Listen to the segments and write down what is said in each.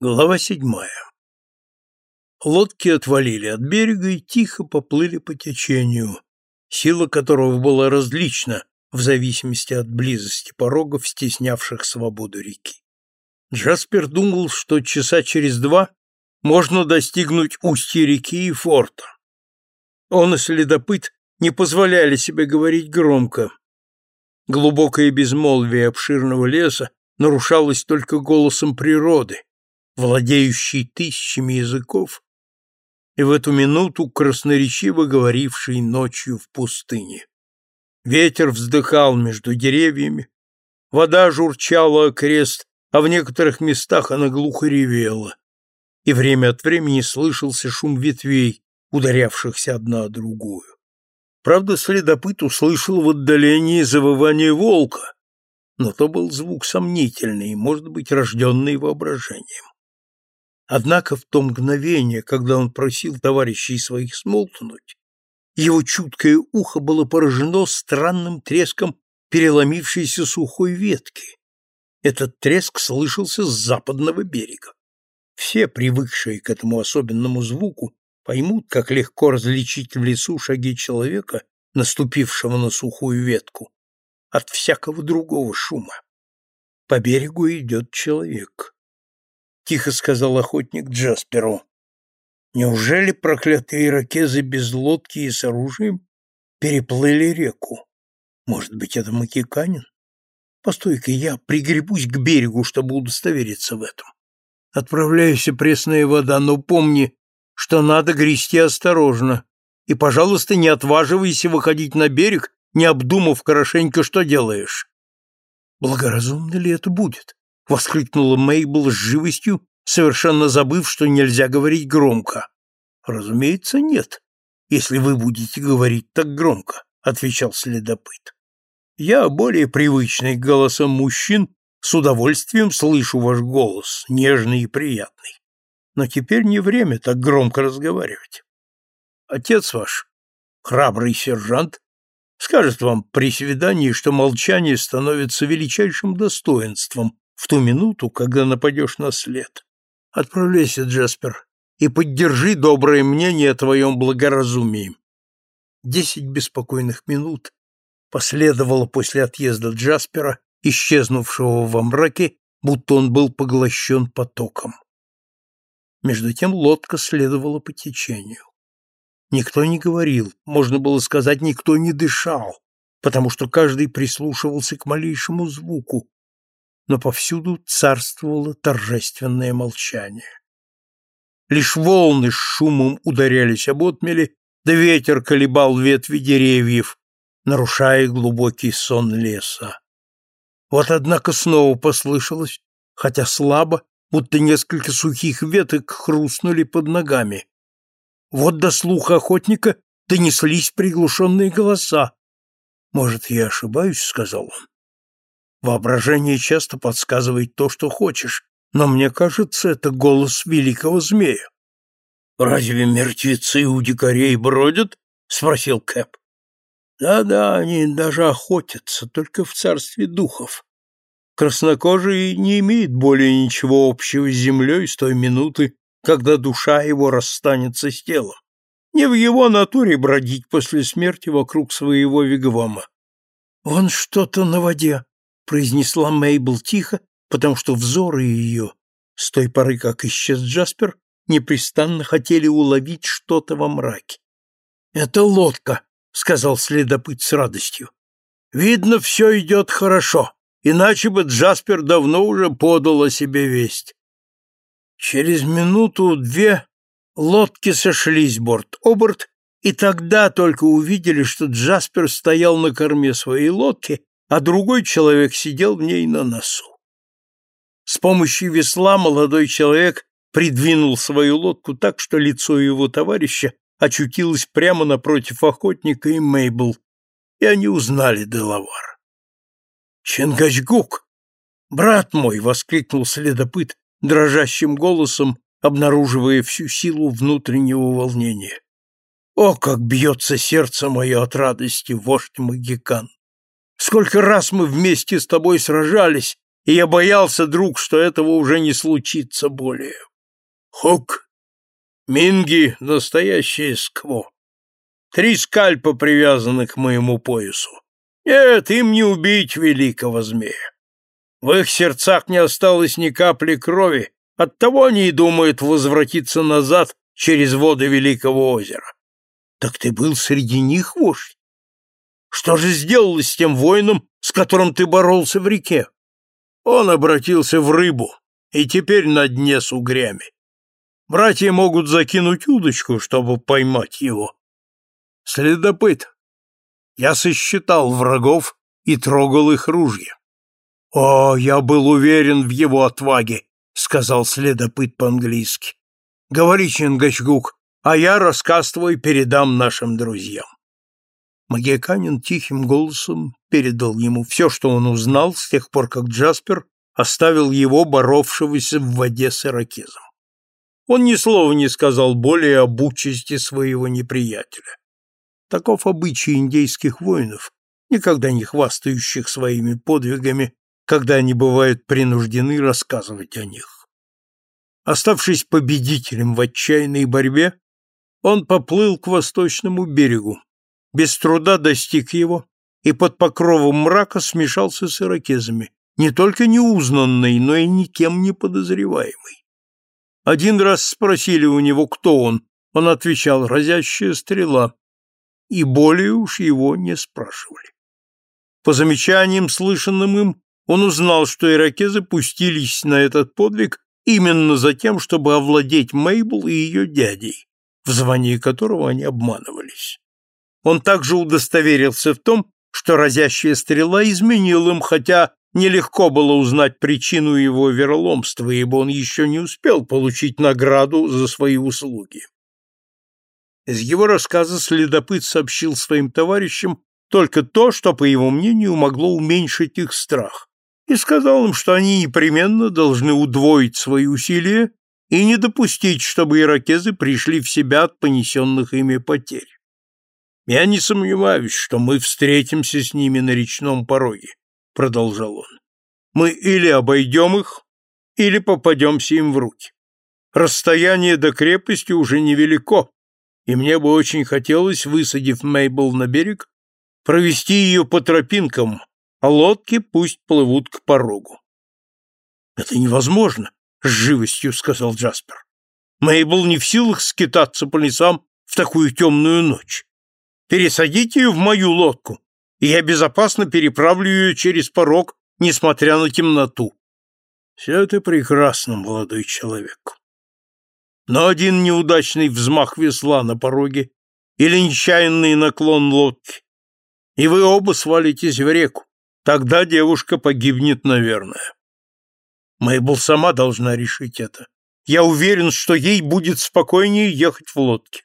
Глава седьмая. Лодки отвалили от берега и тихо поплыли по течению, сила которого была различна в зависимости от близости порогов, стеснявших свободу реки. Джаспер думал, что часа через два можно достигнуть устья реки и форта. Он и следопыт не позволяли себе говорить громко. Глубокое безмолвие обширного леса нарушалось только голосом природы, владеющий тысячами языков, и в эту минуту красноречиво говоривший ночью в пустыне. Ветер вздыхал между деревьями, вода журчала крест, а в некоторых местах она глухо ревела, и время от времени слышался шум ветвей, ударявшихся одна о другую. Правда, следопыт услышал в отдалении завывание волка, но то был звук сомнительный, может быть, рожденный воображением. Однако в то мгновение, когда он просил товарищей своих смолкнуть, его чуткое ухо было поражено странным треском переломившейся сухой ветки. Этот треск слышался с западного берега. Все, привыкшие к этому особенному звуку, поймут, как легко различить в лесу шаги человека, наступившего на сухую ветку, от всякого другого шума. По берегу идет человек тихо сказал охотник Джасперу. Неужели проклятые иракезы без лодки и с оружием переплыли реку? Может быть, это Макиканин? Постой-ка, я пригребусь к берегу, чтобы удостовериться в этом. Отправляйся, пресная вода, но помни, что надо грести осторожно. И, пожалуйста, не отваживайся выходить на берег, не обдумав хорошенько, что делаешь. Благоразумно ли это будет? — воскликнула Мейбл с живостью, совершенно забыв, что нельзя говорить громко. «Разумеется, нет, если вы будете говорить так громко», — отвечал следопыт. «Я, более привычный к голосам мужчин, с удовольствием слышу ваш голос, нежный и приятный. Но теперь не время так громко разговаривать. Отец ваш, храбрый сержант, скажет вам при свидании, что молчание становится величайшим достоинством в ту минуту, когда нападешь на след. Отправляйся, Джаспер, и поддержи доброе мнение о твоем благоразумии. Десять беспокойных минут последовало после отъезда Джаспера, исчезнувшего во мраке, будто он был поглощен потоком. Между тем лодка следовала по течению. Никто не говорил, можно было сказать, никто не дышал, потому что каждый прислушивался к малейшему звуку, но повсюду царствовало торжественное молчание. Лишь волны с шумом ударялись об отмели, да ветер колебал ветви деревьев, нарушая глубокий сон леса. Вот, однако, снова послышалось, хотя слабо, будто несколько сухих веток хрустнули под ногами. Вот до слуха охотника донеслись приглушенные голоса. «Может, я ошибаюсь?» — сказал он. Воображение часто подсказывает то, что хочешь, но мне кажется, это голос великого змея. «Разве мертвецы у дикарей бродят?» — спросил Кэп. «Да-да, они даже охотятся, только в царстве духов. Краснокожий не имеет более ничего общего с землей с той минуты, когда душа его расстанется с телом. Не в его натуре бродить после смерти вокруг своего вигвама. Он что-то на воде, произнесла Мейбл тихо, потому что взоры ее, с той поры, как исчез Джаспер, непрестанно хотели уловить что-то во мраке. «Это лодка», — сказал следопыт с радостью. «Видно, все идет хорошо, иначе бы Джаспер давно уже подал о себе весть». Через минуту-две лодки сошлись борт-оборт, и тогда только увидели, что Джаспер стоял на корме своей лодки а другой человек сидел в ней на носу. С помощью весла молодой человек придвинул свою лодку так, что лицо его товарища очутилось прямо напротив охотника и Мейбл, и они узнали Делавар. «Чингачгук! Брат мой!» — воскликнул следопыт дрожащим голосом, обнаруживая всю силу внутреннего волнения. «О, как бьется сердце мое от радости, вождь Магикан! Сколько раз мы вместе с тобой сражались, и я боялся, друг, что этого уже не случится более. Хук, Минги — настоящее скво. Три скальпа привязаны к моему поясу. Нет, им не убить великого змея. В их сердцах не осталось ни капли крови, оттого они и думают возвратиться назад через воды Великого озера. Так ты был среди них, вождь? Что же сделалось с тем воином, с которым ты боролся в реке? Он обратился в рыбу и теперь на дне с угрями. Братья могут закинуть удочку, чтобы поймать его. Следопыт. Я сосчитал врагов и трогал их ружья. О, я был уверен в его отваге, сказал следопыт по-английски. Говори, Чингачгук, а я рассказ твой передам нашим друзьям. Магиаканин тихим голосом передал ему все, что он узнал с тех пор, как Джаспер оставил его, боровшегося в воде с иракезом. Он ни слова не сказал более об участи своего неприятеля. Таков обычай индейских воинов, никогда не хвастающих своими подвигами, когда они бывают принуждены рассказывать о них. Оставшись победителем в отчаянной борьбе, он поплыл к восточному берегу, без труда достиг его и под покровом мрака смешался с иракезами, не только неузнанный, но и никем не подозреваемый. Один раз спросили у него, кто он, он отвечал «разящая стрела», и более уж его не спрашивали. По замечаниям, слышанным им, он узнал, что иракезы пустились на этот подвиг именно за тем, чтобы овладеть Мейбл и ее дядей, в звании которого они обманывались. Он также удостоверился в том, что разящая стрела изменил им, хотя нелегко было узнать причину его вероломства, ибо он еще не успел получить награду за свои услуги. Из его рассказа следопыт сообщил своим товарищам только то, что, по его мнению, могло уменьшить их страх, и сказал им, что они непременно должны удвоить свои усилия и не допустить, чтобы иракезы пришли в себя от понесенных ими потерь. Я не сомневаюсь, что мы встретимся с ними на речном пороге, продолжал он. Мы или обойдем их, или попадемся им в руки. Расстояние до крепости уже невелико, и мне бы очень хотелось, высадив Мейбл на берег, провести ее по тропинкам, а лодки пусть плывут к порогу. Это невозможно, с живостью сказал Джаспер. Мейбл не в силах скитаться по лесам в такую темную ночь. Пересадите ее в мою лодку, и я безопасно переправлю ее через порог, несмотря на темноту. Все это прекрасно, молодой человек. Но один неудачный взмах весла на пороге или нечаянный наклон лодки, и вы оба свалитесь в реку. Тогда девушка погибнет, наверное. Мэйбл сама должна решить это. Я уверен, что ей будет спокойнее ехать в лодке.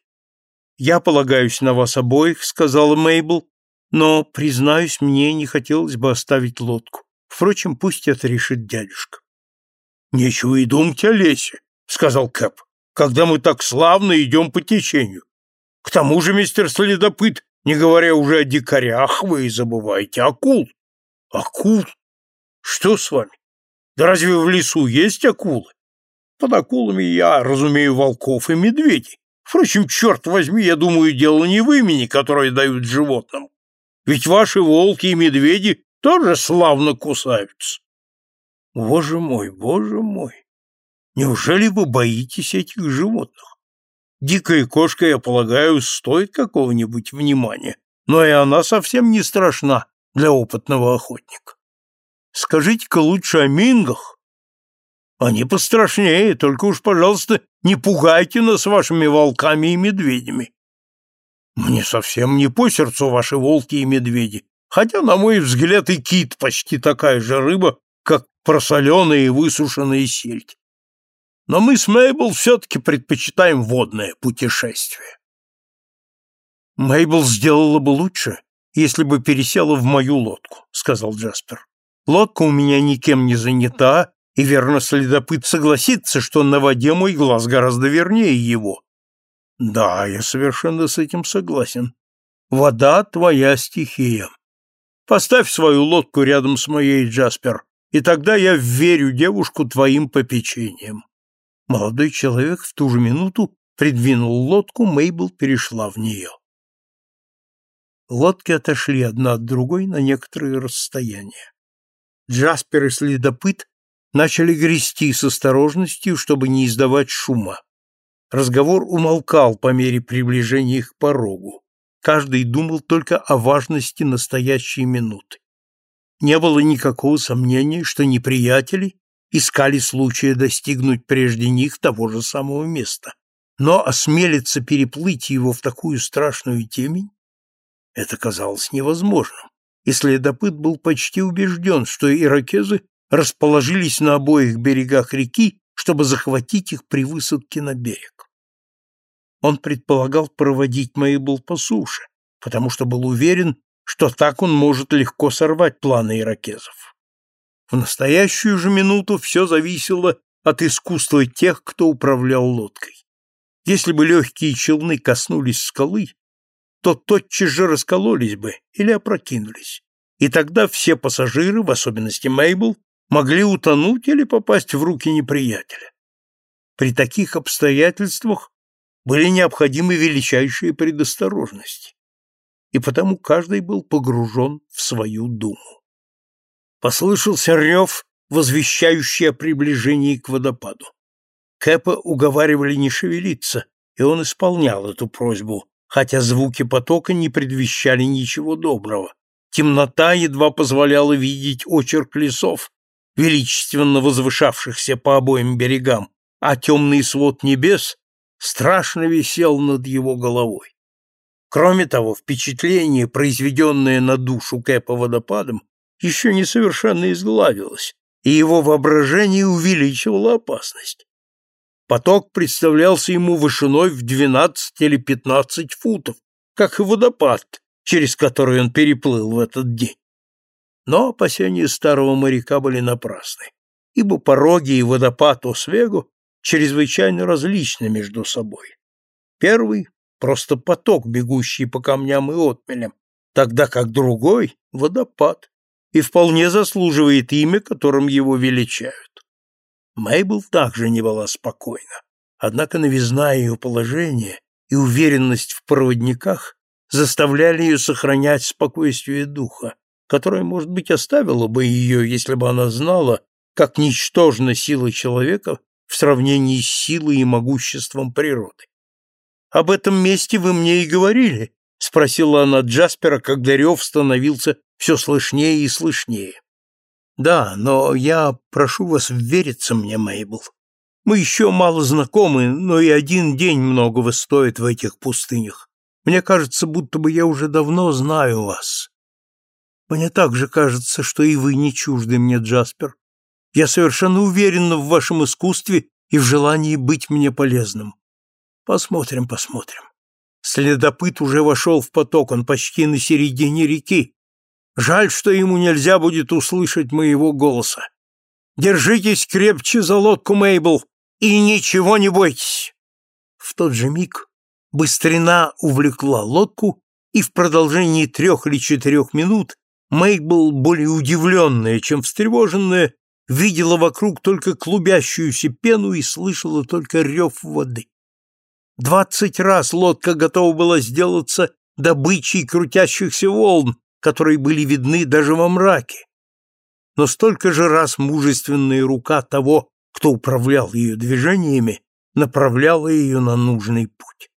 «Я полагаюсь на вас обоих», — сказала Мейбл, «но, признаюсь, мне не хотелось бы оставить лодку. Впрочем, пусть это решит дядюшка». «Нечего и думать о лесе», — сказал Кэп, «когда мы так славно идем по течению. К тому же, мистер Следопыт, не говоря уже о дикарях, вы забываете акул». «Акул? Что с вами? Да разве в лесу есть акулы?» «Под акулами я разумею волков и медведей. Впрочем, черт возьми, я думаю, дело не в имени, которое дают животным. Ведь ваши волки и медведи тоже славно кусаются. Боже мой, боже мой! Неужели вы боитесь этих животных? Дикая кошка, я полагаю, стоит какого-нибудь внимания, но и она совсем не страшна для опытного охотника. Скажите-ка лучше о мингах, они пострашнее, только уж, пожалуйста, не пугайте нас вашими волками и медведями. Мне совсем не по сердцу ваши волки и медведи, хотя, на мой взгляд, и кит почти такая же рыба, как просоленая и высушенная сельдь. Но мы с Мейбл все-таки предпочитаем водное путешествие. Мейбл сделала бы лучше, если бы пересела в мою лодку, сказал Джаспер. Лодка у меня никем не занята, и верно следопыт согласится, что на воде мой глаз гораздо вернее его. Да, я совершенно с этим согласен. Вода — твоя стихия. Поставь свою лодку рядом с моей, Джаспер, и тогда я верю девушку твоим попечением. Молодой человек в ту же минуту придвинул лодку, Мейбл перешла в нее. Лодки отошли одна от другой на некоторое расстояние. Джаспер и следопыт начали грести с осторожностью, чтобы не издавать шума. Разговор умолкал по мере приближения их к порогу. Каждый думал только о важности настоящей минуты. Не было никакого сомнения, что неприятели искали случая достигнуть прежде них того же самого места. Но осмелиться переплыть его в такую страшную темень, это казалось невозможным, и следопыт был почти убежден, что иракезы расположились на обоих берегах реки, чтобы захватить их при высадке на берег. Он предполагал проводить Мейбл по суше, потому что был уверен, что так он может легко сорвать планы иракезов. В настоящую же минуту все зависело от искусства тех, кто управлял лодкой. Если бы легкие челны коснулись скалы, то тотчас же раскололись бы или опрокинулись, и тогда все пассажиры, в особенности Мейбл, могли утонуть или попасть в руки неприятеля. При таких обстоятельствах были необходимы величайшие предосторожности, и потому каждый был погружен в свою думу. Послышался рев, возвещающий о приближении к водопаду. Кэпа уговаривали не шевелиться, и он исполнял эту просьбу, хотя звуки потока не предвещали ничего доброго. Темнота едва позволяла видеть очерк лесов, величественно возвышавшихся по обоим берегам, а темный свод небес страшно висел над его головой. Кроме того, впечатление, произведенное на душу Кэпа водопадом, еще не совершенно изгладилось, и его воображение увеличивало опасность. Поток представлялся ему вышиной в 12 или 15 футов, как и водопад, через который он переплыл в этот день. Но опасения старого моряка были напрасны, ибо пороги и водопад Освегу чрезвычайно различны между собой. Первый — просто поток, бегущий по камням и отмелям, тогда как другой — водопад, и вполне заслуживает имя, которым его величают. Мейбл также не была спокойна, однако новизна ее положения и уверенность в проводниках заставляли ее сохранять спокойствие духа, которое, может быть, оставило бы ее, если бы она знала, как ничтожна сила человека в сравнении с силой и могуществом природы. «Об этом месте вы мне и говорили», — спросила она Джаспера, когда рев становился все слышнее и слышнее. «Да, но я прошу вас вериться мне, Мейбл. Мы еще мало знакомы, но и один день многого стоит в этих пустынях. Мне кажется, будто бы я уже давно знаю вас. Мне также кажется, что и вы не чужды мне, Джаспер. Я совершенно уверена в вашем искусстве и в желании быть мне полезным. Посмотрим, посмотрим. Следопыт уже вошел в поток, он почти на середине реки. Жаль, что ему нельзя будет услышать моего голоса. Держитесь крепче за лодку, Мейбл, и ничего не бойтесь. В тот же миг быстрена увлекла лодку, и в продолжении трех или четырех минут Мейбл, более удивленная, чем встревоженная, видела вокруг только клубящуюся пену и слышала только рев воды. Двадцать раз лодка готова была сделаться добычей крутящихся волн, которые были видны даже во мраке. Но столько же раз мужественная рука того, кто управлял ее движениями, направляла ее на нужный путь.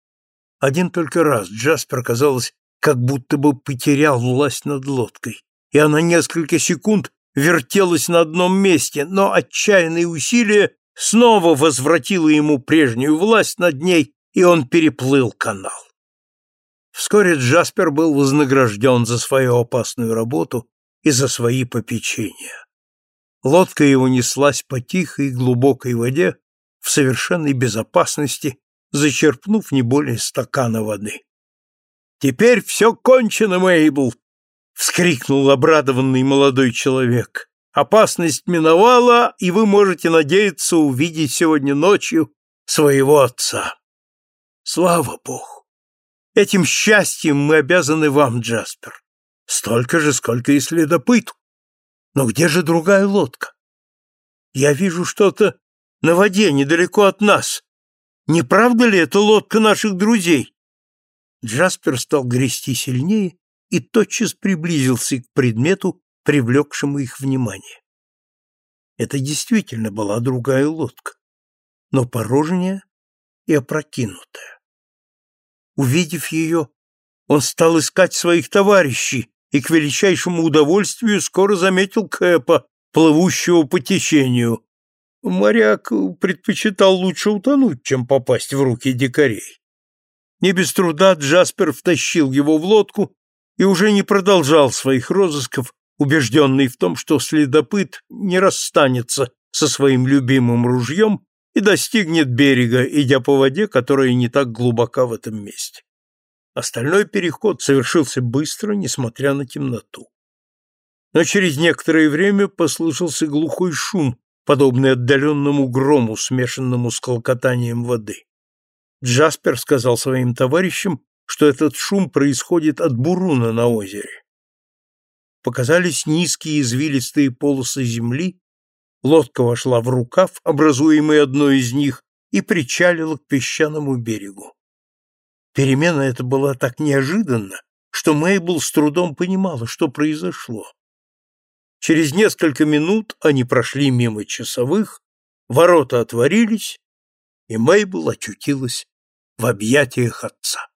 Один только раз Джаспер, казалось, как будто бы потерял власть над лодкой, и она несколько секунд вертелась на одном месте, но отчаянные усилия снова возвратило ему прежнюю власть над ней, и он переплыл канал. Вскоре Джаспер был вознагражден за свою опасную работу и за свои попечения. Лодка его неслась по тихой глубокой воде в совершенной безопасности, зачерпнув не более стакана воды. «Теперь все кончено, Мейбл!» — вскрикнул обрадованный молодой человек. «Опасность миновала, и вы можете надеяться увидеть сегодня ночью своего отца». «Слава Богу! Этим счастьем мы обязаны вам, Джаспер. Столько же, сколько и следопыту. Но где же другая лодка? Я вижу что-то на воде недалеко от нас. Не правда ли это лодка наших друзей? Джаспер стал грести сильнее и тотчас приблизился к предмету, привлекшему их внимание. Это действительно была другая лодка, но порожняя и опрокинутая. Увидев ее, он стал искать своих товарищей и к величайшему удовольствию скоро заметил Кэпа, плывущего по течению. Моряк предпочитал лучше утонуть, чем попасть в руки дикарей. Не без труда Джаспер втащил его в лодку и уже не продолжал своих розысков, убежденный в том, что следопыт не расстанется со своим любимым ружьем и достигнет берега, идя по воде, которая не так глубока в этом месте. Остальной переход совершился быстро, несмотря на темноту. Но через некоторое время послышался глухой шум, подобный отдаленному грому, смешанному с колкотанием воды. Джаспер сказал своим товарищам, что этот шум происходит от буруна на озере. Показались низкие извилистые полосы земли, лодка вошла в рукав, образуемый одной из них, и причалила к песчаному берегу. Перемена эта была так неожиданна, что Мейбл с трудом понимала, что произошло. Через несколько минут они прошли мимо часовых, ворота отворились, и Мейбл очутилась в объятиях отца.